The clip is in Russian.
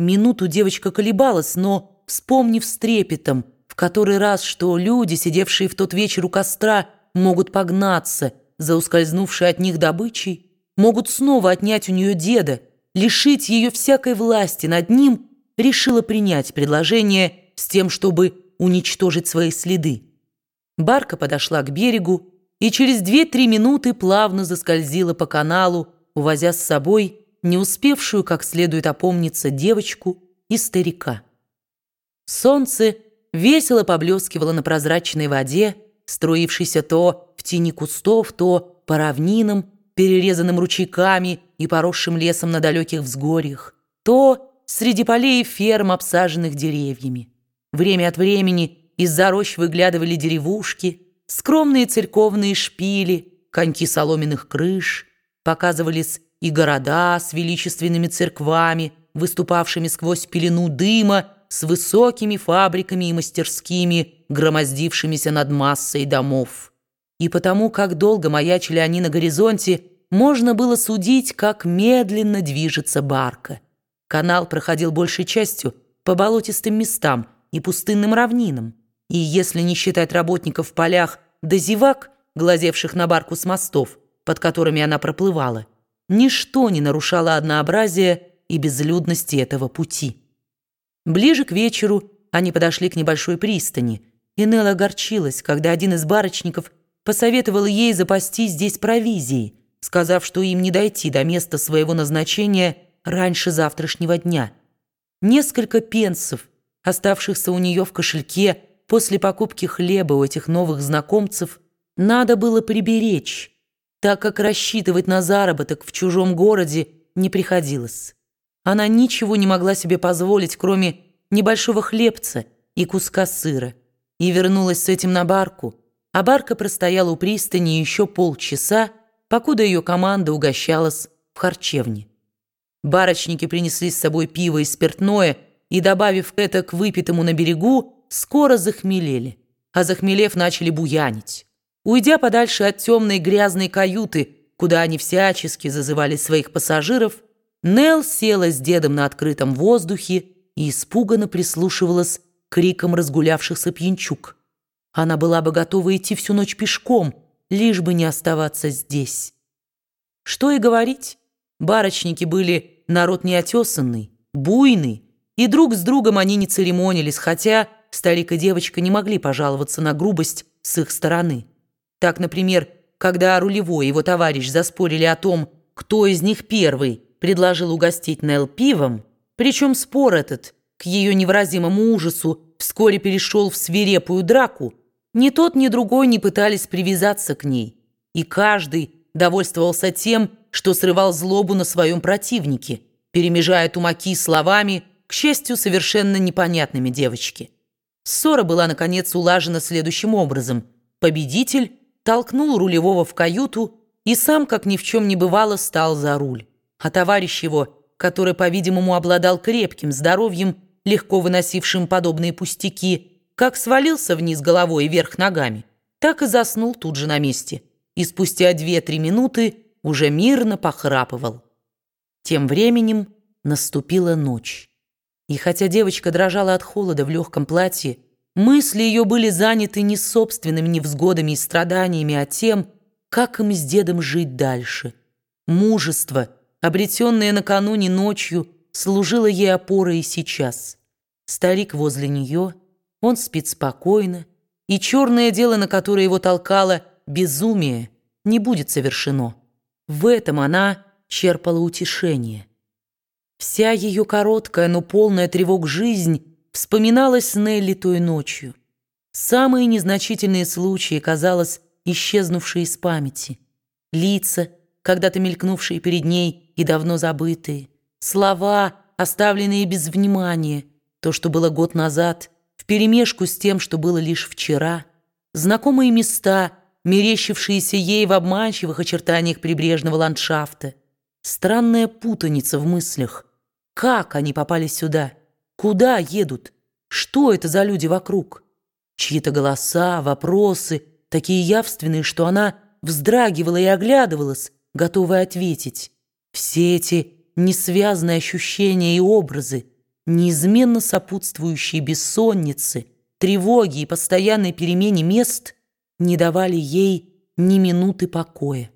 Минуту девочка колебалась, но, вспомнив с трепетом, в который раз, что люди, сидевшие в тот вечер у костра, могут погнаться за ускользнувшей от них добычей, могут снова отнять у нее деда, лишить ее всякой власти над ним, решила принять предложение с тем, чтобы уничтожить свои следы. Барка подошла к берегу и через две-три минуты плавно заскользила по каналу, увозя с собой не успевшую как следует опомниться девочку и старика. Солнце весело поблескивало на прозрачной воде, струившейся то в тени кустов, то по равнинам, перерезанным ручейками и поросшим лесом на далеких взгорьях, то среди полей ферм, обсаженных деревьями. Время от времени из-за рощ выглядывали деревушки, скромные церковные шпили, коньки соломенных крыш, показывались и города с величественными церквами, выступавшими сквозь пелену дыма, с высокими фабриками и мастерскими, громоздившимися над массой домов. И потому, как долго маячили они на горизонте, можно было судить, как медленно движется барка. Канал проходил большей частью по болотистым местам и пустынным равнинам. И если не считать работников в полях да зевак, глазевших на барку с мостов, под которыми она проплывала, ничто не нарушало однообразие и безлюдности этого пути. Ближе к вечеру они подошли к небольшой пристани, и Нелла огорчилась, когда один из барочников посоветовал ей запастись здесь провизией, сказав, что им не дойти до места своего назначения раньше завтрашнего дня. Несколько пенсов, оставшихся у нее в кошельке после покупки хлеба у этих новых знакомцев, надо было приберечь, так как рассчитывать на заработок в чужом городе не приходилось. Она ничего не могла себе позволить, кроме небольшого хлебца и куска сыра, и вернулась с этим на барку, а барка простояла у пристани еще полчаса, покуда ее команда угощалась в харчевне. Барочники принесли с собой пиво и спиртное, и, добавив это к выпитому на берегу, скоро захмелели, а захмелев начали буянить. Уйдя подальше от темной грязной каюты, куда они всячески зазывали своих пассажиров, Нелл села с дедом на открытом воздухе и испуганно прислушивалась к крикам разгулявшихся пьянчук. Она была бы готова идти всю ночь пешком, лишь бы не оставаться здесь. Что и говорить, барочники были народ неотесанный, буйный, и друг с другом они не церемонились, хотя старик и девочка не могли пожаловаться на грубость с их стороны. Так, например, когда рулевой и его товарищ заспорили о том, кто из них первый предложил угостить Нелл пивом, причем спор этот, к ее невыразимому ужасу, вскоре перешел в свирепую драку, ни тот, ни другой не пытались привязаться к ней, и каждый довольствовался тем, что срывал злобу на своем противнике, перемежая тумаки словами, к счастью, совершенно непонятными девочке. Ссора была, наконец, улажена следующим образом. Победитель толкнул рулевого в каюту и сам, как ни в чем не бывало, стал за руль. А товарищ его, который, по-видимому, обладал крепким здоровьем, легко выносившим подобные пустяки, как свалился вниз головой и вверх ногами, так и заснул тут же на месте. И спустя две-три минуты уже мирно похрапывал. Тем временем наступила ночь. И хотя девочка дрожала от холода в легком платье, Мысли ее были заняты не собственными невзгодами и страданиями, а тем, как им с дедом жить дальше. Мужество, обретенное накануне ночью, служило ей опорой и сейчас. Старик возле нее, он спит спокойно, и черное дело, на которое его толкало безумие, не будет совершено. В этом она черпала утешение. Вся ее короткая, но полная тревог жизнь вспоминалась Нелли той ночью. Самые незначительные случаи, казалось, исчезнувшие из памяти. Лица, когда-то мелькнувшие перед ней и давно забытые. Слова, оставленные без внимания. То, что было год назад, вперемешку с тем, что было лишь вчера. Знакомые места, мерещившиеся ей в обманчивых очертаниях прибрежного ландшафта. Странная путаница в мыслях. Как они попали сюда? Куда едут? Что это за люди вокруг? Чьи-то голоса, вопросы, такие явственные, что она вздрагивала и оглядывалась, готовая ответить. Все эти несвязные ощущения и образы, неизменно сопутствующие бессоннице, тревоге и постоянной перемене мест, не давали ей ни минуты покоя.